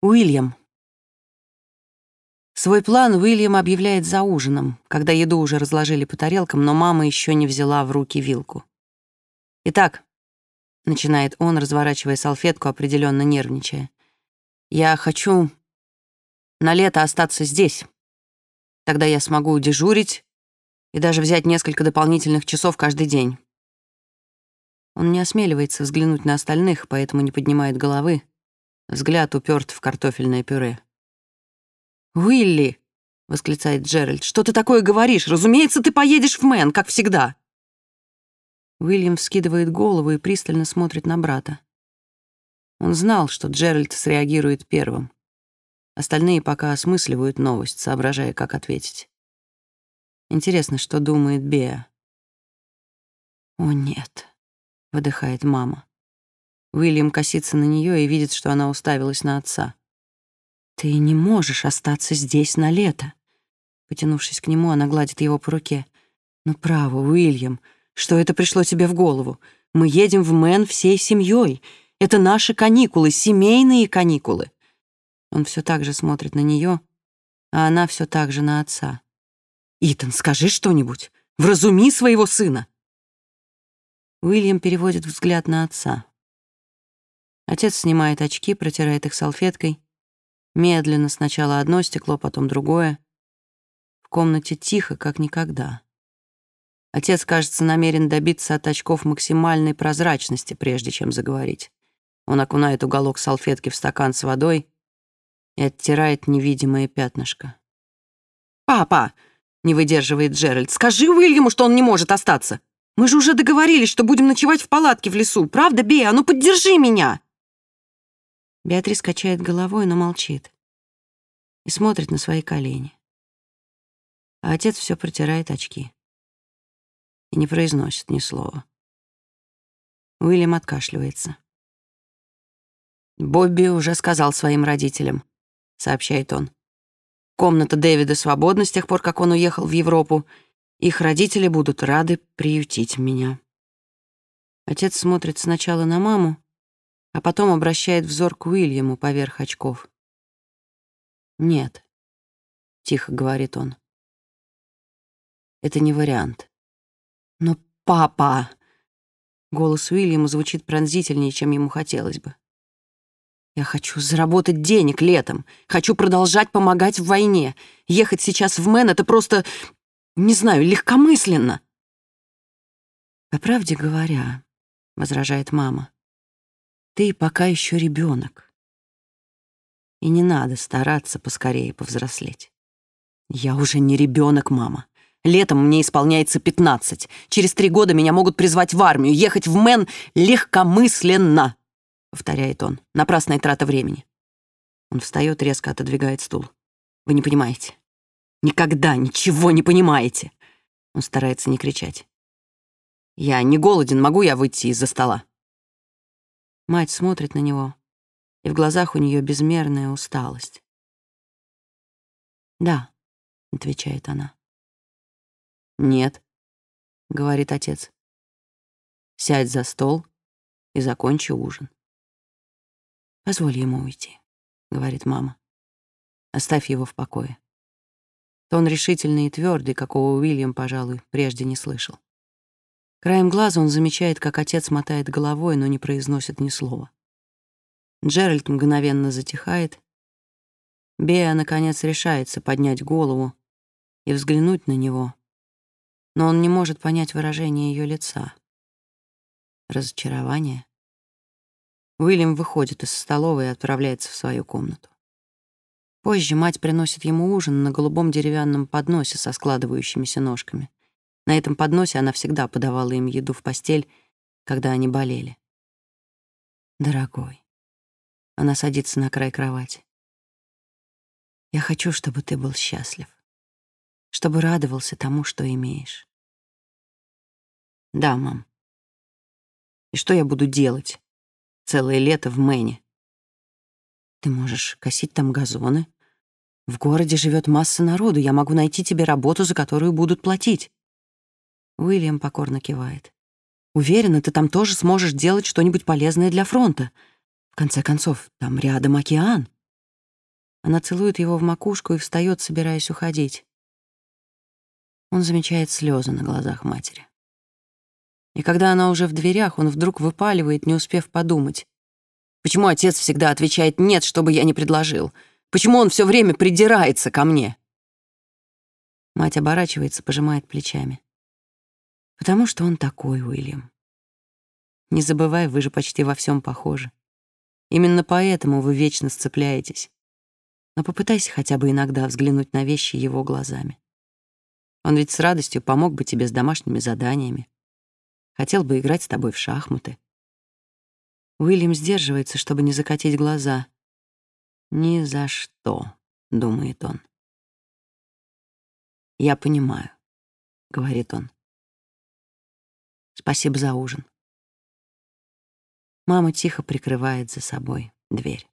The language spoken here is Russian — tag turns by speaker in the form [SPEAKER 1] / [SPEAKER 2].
[SPEAKER 1] Уильям. Свой план Уильям объявляет за ужином, когда еду уже разложили по тарелкам, но мама еще не взяла в руки вилку. «Итак», — начинает он, разворачивая салфетку, определенно нервничая, «я хочу на лето остаться здесь. Тогда я смогу дежурить и даже взять несколько дополнительных часов каждый день». Он не осмеливается взглянуть на остальных, поэтому не поднимает головы, Взгляд уперт в картофельное пюре. «Уилли!» — восклицает Джеральд. «Что ты такое говоришь? Разумеется, ты поедешь в Мэн, как всегда!» Уильям вскидывает голову и пристально смотрит на брата. Он знал, что Джеральд среагирует первым. Остальные пока осмысливают новость, соображая, как ответить. Интересно, что думает Беа. «О, нет», — выдыхает мама. Уильям косится на нее и видит, что она уставилась на отца. «Ты не можешь остаться здесь на лето». Потянувшись к нему, она гладит его по руке. «Ну, право, Уильям, что это пришло тебе в голову? Мы едем в Мэн всей семьей. Это наши каникулы, семейные каникулы». Он все так же смотрит на нее, а она все так же на отца. «Итан, скажи что-нибудь. Вразуми своего сына». Уильям переводит взгляд на отца. Отец снимает очки, протирает их салфеткой. Медленно сначала одно стекло, потом другое. В комнате тихо, как никогда. Отец, кажется, намерен добиться от очков максимальной прозрачности, прежде чем заговорить. Он окунает уголок салфетки в стакан с водой и оттирает невидимое пятнышко. «Папа!» — не выдерживает Джеральд. «Скажи Уильяму, что он не может остаться! Мы же уже договорились, что будем ночевать в палатке в лесу. Правда, Бея? Ну поддержи меня!» Беатрис качает головой, но молчит и смотрит на свои колени. А отец все протирает очки и не произносит ни слова. Уильям откашливается. «Бобби уже сказал своим родителям», — сообщает он. «Комната Дэвида свободна с тех пор, как он уехал в Европу. Их родители будут рады приютить меня». Отец смотрит сначала на маму, а потом обращает взор к Уильяму поверх очков. «Нет», — тихо говорит он. «Это не вариант». «Но папа...» Голос Уильяма звучит пронзительнее, чем ему хотелось бы. «Я хочу заработать денег летом. Хочу продолжать помогать в войне. Ехать сейчас в Мэн — это просто, не знаю, легкомысленно». «По правде говоря», — возражает мама, ты пока еще ребенок. И не надо стараться поскорее повзрослеть. Я уже не ребенок, мама. Летом мне исполняется 15. Через три года меня могут призвать в армию. Ехать в Мэн легкомысленно, повторяет он. Напрасная трата времени. Он встает, резко отодвигает стул. Вы не понимаете. Никогда ничего не понимаете. Он старается не кричать. Я не голоден, могу я выйти из-за стола? Мать смотрит на него, и в глазах у нее безмерная усталость. «Да», — отвечает она. «Нет», — говорит отец. «Сядь за стол и закончи ужин». «Позволь ему уйти», — говорит мама. «Оставь его в покое». Тон решительный и твердый, какого Уильям, пожалуй, прежде не слышал. Краем глаза он замечает, как отец мотает головой, но не произносит ни слова. Джеральд мгновенно затихает. Беа, наконец, решается поднять голову и взглянуть на него, но он не может понять выражение ее лица. Разочарование. Уильям выходит из столовой и отправляется в свою комнату. Позже мать приносит ему ужин на голубом деревянном подносе со складывающимися ножками. На этом подносе она всегда подавала им еду в постель, когда они болели. «Дорогой», она садится на край кровати. «Я хочу, чтобы ты был счастлив, чтобы радовался тому, что имеешь». «Да, мам. И что я буду делать целое лето в Мэне?» «Ты можешь косить там газоны. В городе живет масса народу. Я могу найти тебе работу, за которую будут платить. Уильям покорно кивает. «Уверена, ты там тоже сможешь делать что-нибудь полезное для фронта. В конце концов, там рядом океан». Она целует его в макушку и встает, собираясь уходить. Он замечает слезы на глазах матери. И когда она уже в дверях, он вдруг выпаливает, не успев подумать. Почему отец всегда отвечает «нет», чтобы я не предложил? Почему он все время придирается ко мне? Мать оборачивается, пожимает плечами. Потому что он такой, Уильям. Не забывай, вы же почти во всем похожи. Именно поэтому вы вечно сцепляетесь. Но попытайся хотя бы иногда взглянуть на вещи его глазами. Он ведь с радостью помог бы тебе с домашними заданиями. Хотел бы играть с тобой в шахматы. Уильям сдерживается, чтобы не закатить глаза. «Ни за что», — думает он. «Я понимаю», — говорит он. «Спасибо за ужин». Мама тихо прикрывает за собой дверь.